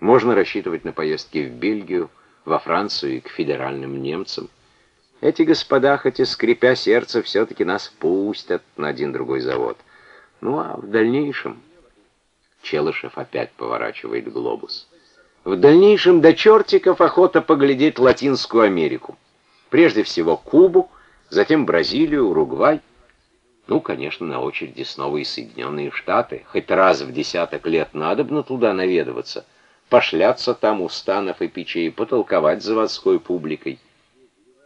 Можно рассчитывать на поездки в Бельгию, во Францию и к федеральным немцам. Эти господа, хоть и скрипя сердце, все-таки нас пустят на один-другой завод. Ну а в дальнейшем... Челышев опять поворачивает глобус. В дальнейшем до чертиков охота поглядеть Латинскую Америку. Прежде всего Кубу, затем Бразилию, Уругвай. Ну, конечно, на очереди снова и Соединенные Штаты. Хоть раз в десяток лет надобно туда наведываться, пошляться там у станов и печей, потолковать заводской публикой.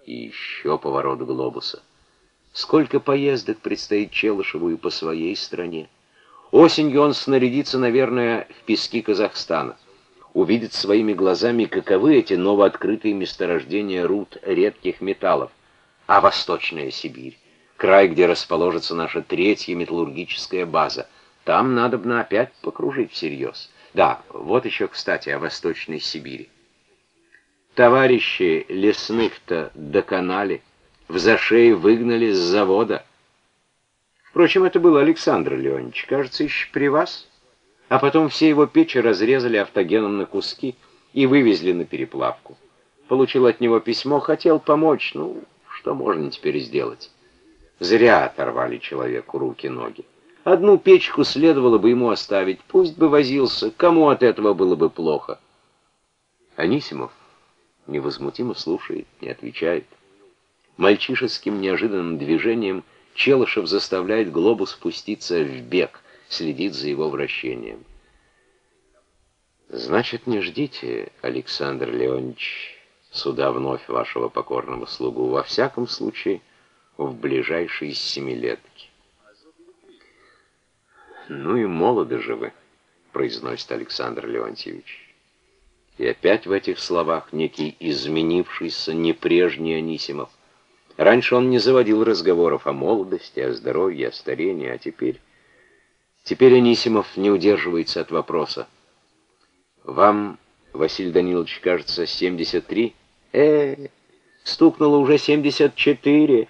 И еще поворот глобуса. Сколько поездок предстоит Челышеву и по своей стране. Осенью он снарядится, наверное, в пески Казахстана. Увидит своими глазами, каковы эти новооткрытые месторождения руд редких металлов. А Восточная Сибирь, край, где расположится наша третья металлургическая база, там надо бы опять покружить всерьез. Да, вот еще, кстати, о Восточной Сибири. Товарищи лесных-то доконали, в зашей выгнали с завода. Впрочем, это был Александр Леонидович, кажется, еще при вас. А потом все его печи разрезали автогеном на куски и вывезли на переплавку. Получил от него письмо, хотел помочь, ну, что можно теперь сделать? Зря оторвали человеку руки-ноги. Одну печку следовало бы ему оставить, пусть бы возился, кому от этого было бы плохо. Анисимов невозмутимо слушает, не отвечает. Мальчишеским неожиданным движением Челышев заставляет глобус спуститься в бег, следит за его вращением. «Значит, не ждите, Александр Леонидович, суда вновь вашего покорного слугу, во всяком случае, в ближайшие семилетки». «Ну и молоды же вы», — произносит Александр Леонтьевич. И опять в этих словах некий изменившийся, непрежний Анисимов. Раньше он не заводил разговоров о молодости, о здоровье, о старении, а теперь... Теперь Анисимов не удерживается от вопроса. «Вам, Василий Данилович, кажется, 73?» «Э, стукнуло уже 74!»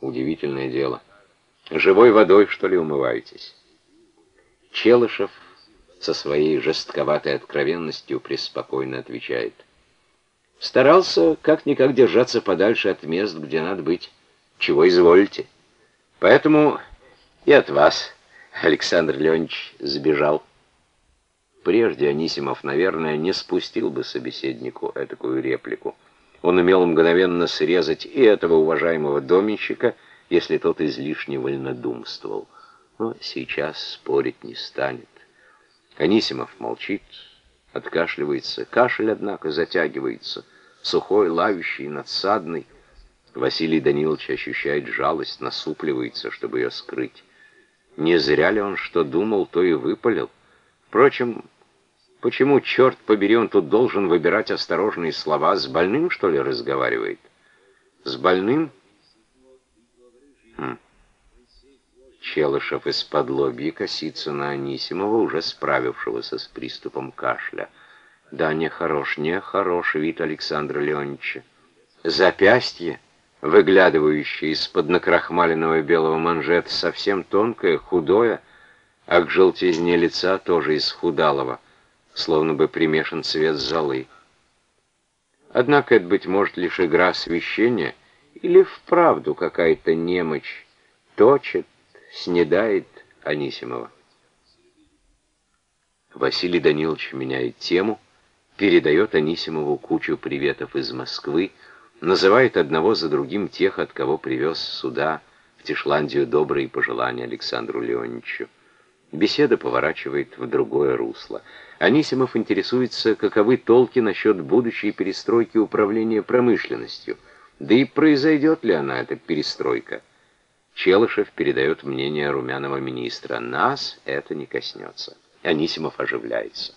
Удивительное дело. Живой водой, что ли, умываетесь? Челышев со своей жестковатой откровенностью преспокойно отвечает. Старался как-никак держаться подальше от мест, где надо быть. Чего изволите. Поэтому и от вас, Александр Леонидович, сбежал. Прежде Анисимов, наверное, не спустил бы собеседнику этакую реплику. Он умел мгновенно срезать и этого уважаемого доменщика, если тот излишне вольнодумствовал. Но сейчас спорить не станет. Анисимов молчит, откашливается. Кашель, однако, затягивается. Сухой, лавящий, надсадный. Василий Данилович ощущает жалость, насупливается, чтобы ее скрыть. Не зря ли он что думал, то и выпалил. Впрочем, почему, черт побери, он тут должен выбирать осторожные слова? С больным, что ли, разговаривает? С больным? Челышев из-под лобья косится на Анисимова, уже справившегося с приступом кашля. Да, нехорош, нехорош вид Александра Леонидовича. Запястье, выглядывающее из-под накрахмаленного белого манжета, совсем тонкое, худое, а к желтизне лица тоже из худалого, словно бы примешан цвет золы. Однако это, быть может, лишь игра освещения или вправду какая-то немочь точит, снедает Анисимова. Василий Данилович меняет тему, передает Анисимову кучу приветов из Москвы, называет одного за другим тех, от кого привез сюда, в Тишландию, добрые пожелания Александру Леонидовичу. Беседа поворачивает в другое русло. Анисимов интересуется, каковы толки насчет будущей перестройки управления промышленностью, да и произойдет ли она, эта перестройка. Челышев передает мнение румяного министра. Нас это не коснется. Анисимов оживляется.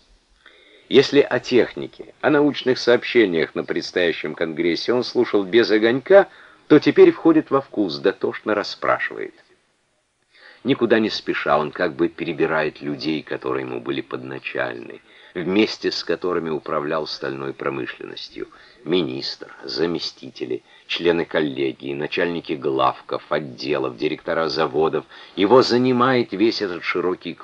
Если о технике, о научных сообщениях на предстоящем конгрессе он слушал без огонька, то теперь входит во вкус, дотошно расспрашивает. Никуда не спеша он как бы перебирает людей, которые ему были подначальны, вместе с которыми управлял стальной промышленностью. Министр, заместители, члены коллегии, начальники главков, отделов, директора заводов. Его занимает весь этот широкий круг.